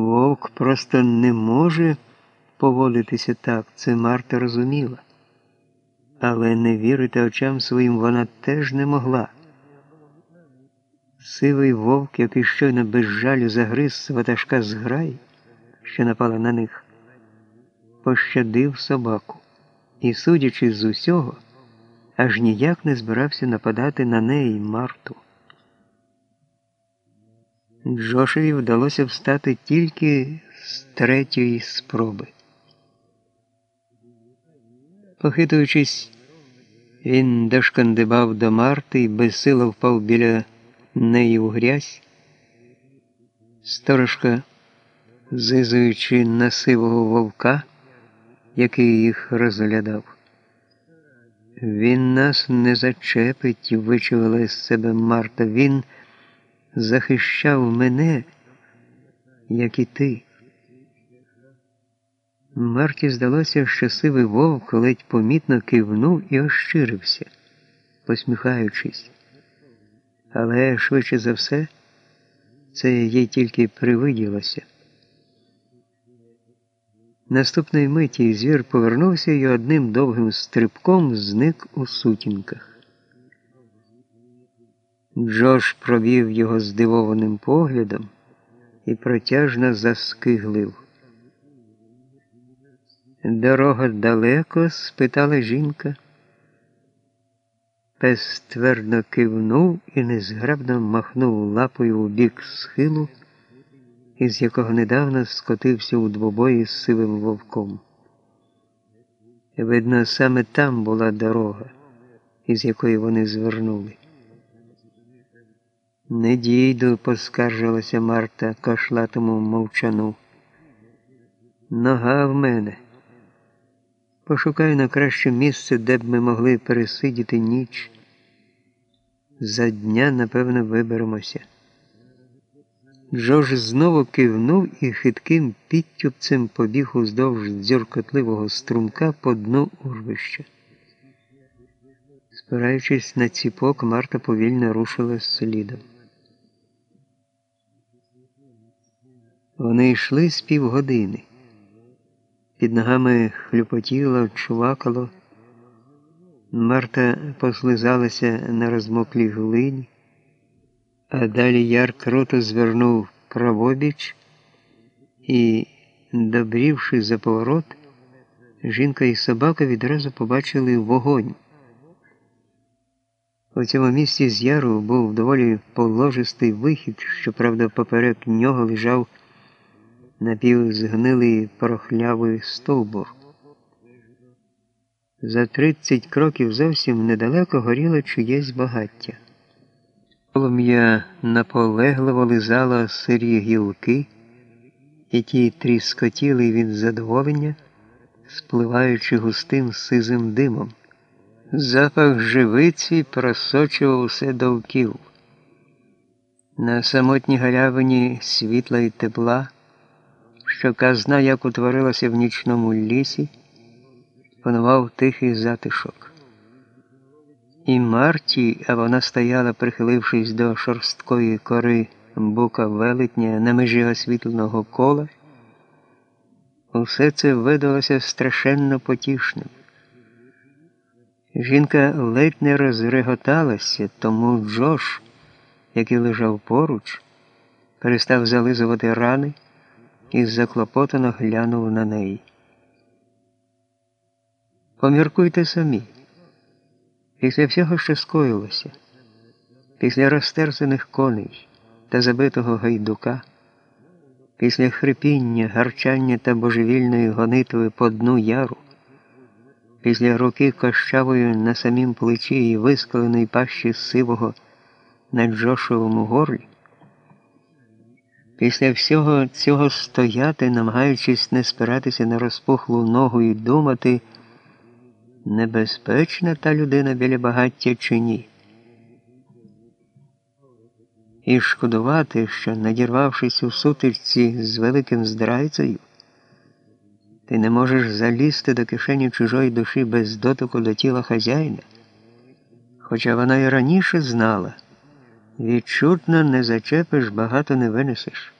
Вовк просто не може поводитися так, це Марта розуміла. Але не вірити очам своїм вона теж не могла. Сивий вовк, який щойно без жалю загриз ватажка зграй, що напала на них, пощадив собаку і, судячи з усього, аж ніяк не збирався нападати на неї Марту. Джошеві вдалося встати тільки з третьої спроби. Похитуючись, він дошкандибав до Марти і безсило впав біля неї у грязь. Сторожка, зизуючи на сивого вовка, який їх розглядав. Він нас не зачепить, вичувала з себе Марта. Він захищав мене, як і ти. Марті здалося, що сивий вовк ледь помітно кивнув і ощирився, посміхаючись. Але швидше за все, це їй тільки привиділося. Наступної миті звір повернувся і одним довгим стрибком зник у сутінках. Джош провів його здивованим поглядом і протяжно заскиглив. Дорога далеко? спитала жінка. Пес твердо кивнув і незграбно махнув лапою у бік схилу, із якого недавно скотився у двобої з сивим вовком. Видно, саме там була дорога, із якої вони звернули. Не дійду, поскаржилася Марта кошлатому мовчану. Нога в мене. Пошукаю на краще місце, де б ми могли пересидіти ніч. За дня, напевно, виберемося. Джош знову кивнув і хитким підтюпцем побіг уздовж дзюркотливого струмка по дну урвища. Спираючись на ціпок, Марта повільно рушила слідом. Вони йшли з півгодини. Під ногами хлюпотіло, чувакало. Марта послизалася на розмоклій глині, а далі яр круто звернув правобіч і, добрівши за поворот, жінка і собака відразу побачили вогонь. У цьому місці з яру був доволі положистий вихід, щоправда, поперек нього лежав напівзгнилий порохлявий стовбур. За тридцять кроків зовсім недалеко горіло чиєсь багаття. Полум'я наполегливо лизало сирі гілки, і ті тріскотіли від задоволення, спливаючи густим сизим димом. Запах живиці просочував усе довків. На самотній галявині світла і тепла що казна як утворилася в нічному лісі, панував тихий затишок. І Марті, а вона стояла, прихилившись до шорсткої кори бука велетня на межі освітленого кола, усе це видалося страшенно потішним. Жінка ледь не розреготалася, тому Джош, який лежав поруч, перестав зализувати рани і заклопотано глянув на неї. Поміркуйте самі. Після всього, що скоїлося, після розтерзаних коней та забитого гайдука, після хрипіння, гарчання та божевільної гонитви по дну яру, після руки кощавої на самім плечі і вискаленої пащі сивого на Джошовому горлі, Після всього цього стояти, намагаючись не спиратися на розпухлу ногу і думати, небезпечна та людина біля багаття чи ні. І шкодувати, що, надірвавшись у сутичці з великим здрайцею, ти не можеш залізти до кишені чужої душі без дотику до тіла хазяїна, хоча вона і раніше знала. Відчутно не зачепиш, багато не винесеш.